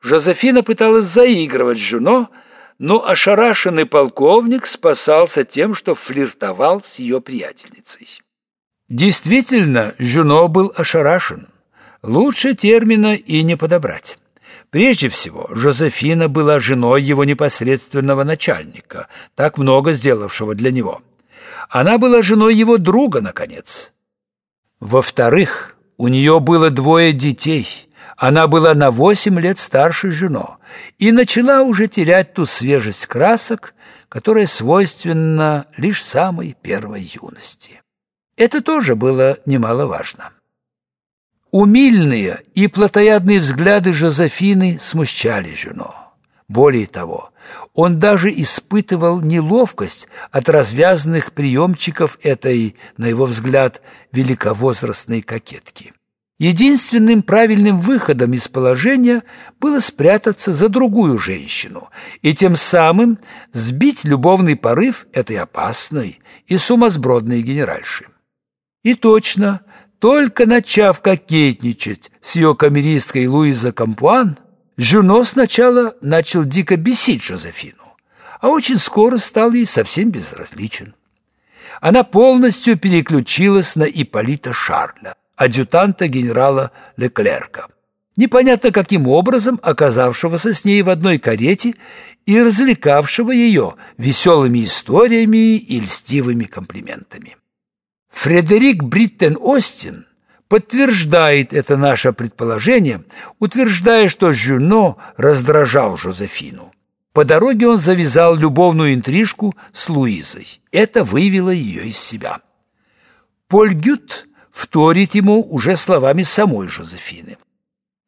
Жозефина пыталась заигрывать с Жюно, но ошарашенный полковник спасался тем, что флиртовал с ее приятельницей. Действительно, Жюно был ошарашен. Лучше термина и не подобрать. Прежде всего, Жозефина была женой его непосредственного начальника, так много сделавшего для него. Она была женой его друга, наконец. Во-вторых, у нее было двое детей – она была на восемь лет старше жену и начала уже терять ту свежесть красок, которая свойственна лишь самой первой юности. Это тоже было немаловажно. Умильные и плотоядные взгляды Жозефины смущали жену. Более того, он даже испытывал неловкость от развязанных приемчиков этой, на его взгляд, великовозрастной кокетки. Единственным правильным выходом из положения было спрятаться за другую женщину и тем самым сбить любовный порыв этой опасной и сумасбродной генеральши. И точно, только начав кокетничать с ее камеристкой Луиза Кампуан, Жюно сначала начал дико бесить Жозефину, а очень скоро стал ей совсем безразличен. Она полностью переключилась на Ипполита Шарля, адъютанта генерала Леклерка, непонятно каким образом оказавшегося с ней в одной карете и развлекавшего ее веселыми историями и льстивыми комплиментами. Фредерик Бриттен Остин подтверждает это наше предположение, утверждая, что Жюно раздражал Жозефину. По дороге он завязал любовную интрижку с Луизой. Это вывело ее из себя. Поль Гют вторит ему уже словами самой Жозефины.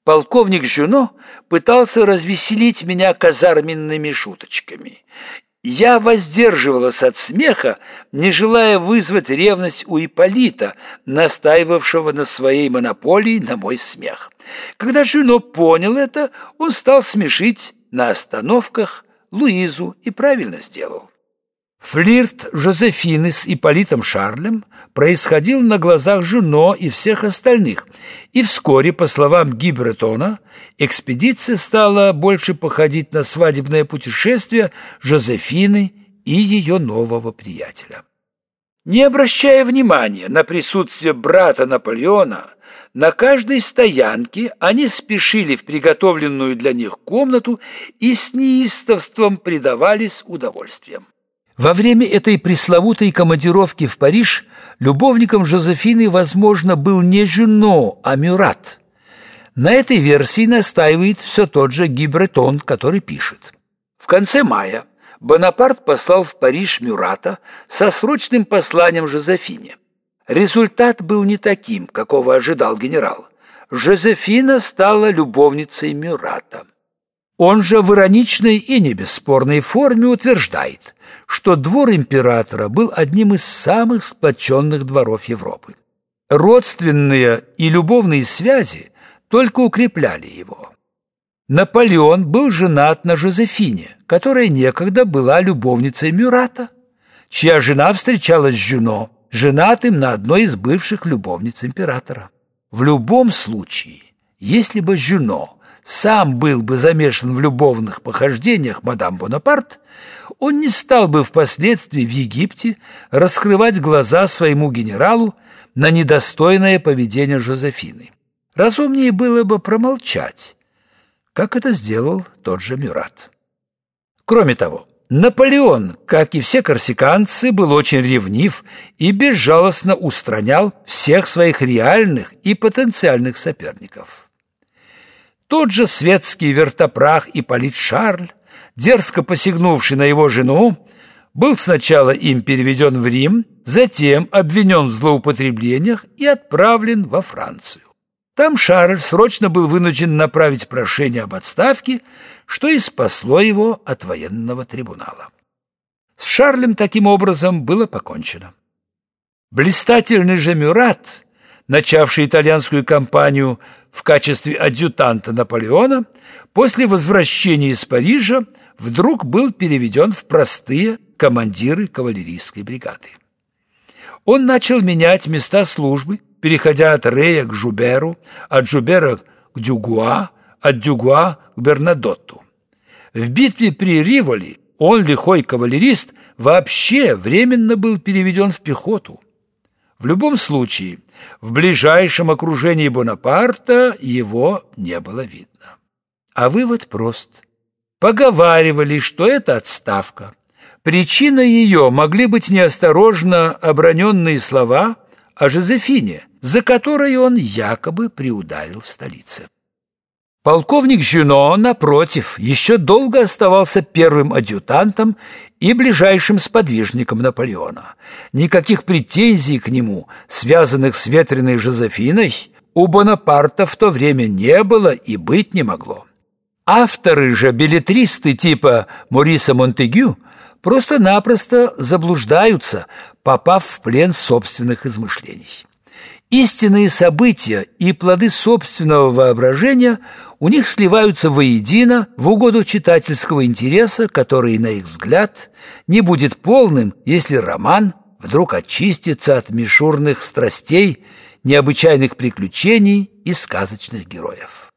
Полковник Жюно пытался развеселить меня казарменными шуточками. Я воздерживалась от смеха, не желая вызвать ревность у Ипполита, настаивавшего на своей монополии на мой смех. Когда Жюно понял это, он стал смешить на остановках Луизу и правильно сделал. Флирт Жозефины с Ипполитом Шарлем происходил на глазах Жуно и всех остальных, и вскоре, по словам Гибретона, экспедиция стала больше походить на свадебное путешествие Жозефины и ее нового приятеля. Не обращая внимания на присутствие брата Наполеона, на каждой стоянке они спешили в приготовленную для них комнату и с неистовством предавались удовольствиям. Во время этой пресловутой командировки в Париж любовником Жозефины, возможно, был не Жюно, а Мюрат. На этой версии настаивает все тот же Гибретон, который пишет. В конце мая Бонапарт послал в Париж Мюрата со срочным посланием Жозефине. Результат был не таким, какого ожидал генерал. Жозефина стала любовницей Мюрата. Он же в ироничной и не бесспорной форме утверждает – что двор императора был одним из самых сплоченных дворов Европы. Родственные и любовные связи только укрепляли его. Наполеон был женат на Жозефине, которая некогда была любовницей Мюрата, чья жена встречалась с Жюно, женатым на одной из бывших любовниц императора. В любом случае, если бы Жюно сам был бы замешан в любовных похождениях мадам Бонапарт, он не стал бы впоследствии в Египте раскрывать глаза своему генералу на недостойное поведение Жозефины. Разумнее было бы промолчать, как это сделал тот же Мюрат. Кроме того, Наполеон, как и все корсиканцы, был очень ревнив и безжалостно устранял всех своих реальных и потенциальных соперников. Тот же светский вертопрах Ипполит Шарль дерзко посягнувший на его жену, был сначала им переведен в Рим, затем обвинен в злоупотреблениях и отправлен во Францию. Там Шарль срочно был вынужден направить прошение об отставке, что и спасло его от военного трибунала. С Шарлем таким образом было покончено. Блистательный же Мюрат, начавший итальянскую кампанию в качестве адъютанта Наполеона, после возвращения из Парижа вдруг был переведен в простые командиры кавалерийской бригады. Он начал менять места службы, переходя от Рея к Жуберу, от Жубера к Дюгуа, от Дюгуа к Бернадотту. В битве при Риволи он, лихой кавалерист, вообще временно был переведен в пехоту. В любом случае, в ближайшем окружении Бонапарта его не было видно. А вывод прост. Поговаривали, что это отставка. Причиной ее могли быть неосторожно оброненные слова о Жозефине, за которой он якобы приударил в столице. Полковник Жюно, напротив, еще долго оставался первым адъютантом и ближайшим сподвижником Наполеона. Никаких претензий к нему, связанных с ветреной Жозефиной, у Бонапарта в то время не было и быть не могло. Авторы же, билетристы типа Мориса Монтегю, просто-напросто заблуждаются, попав в плен собственных измышлений. Истинные события и плоды собственного воображения у них сливаются воедино в угоду читательского интереса, который, на их взгляд, не будет полным, если роман вдруг очистится от мишурных страстей, необычайных приключений и сказочных героев.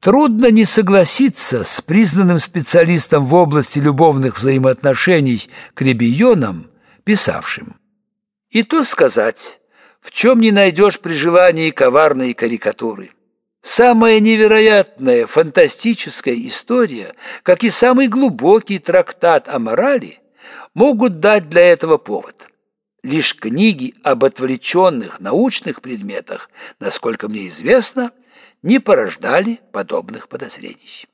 Трудно не согласиться с признанным специалистом в области любовных взаимоотношений Кребионом, писавшим. И то сказать, в чем не найдешь при желании коварные карикатуры. Самая невероятная, фантастическая история, как и самый глубокий трактат о морали, могут дать для этого повод. Лишь книги об отвлеченных научных предметах, насколько мне известно, не порождали подобных подозрений.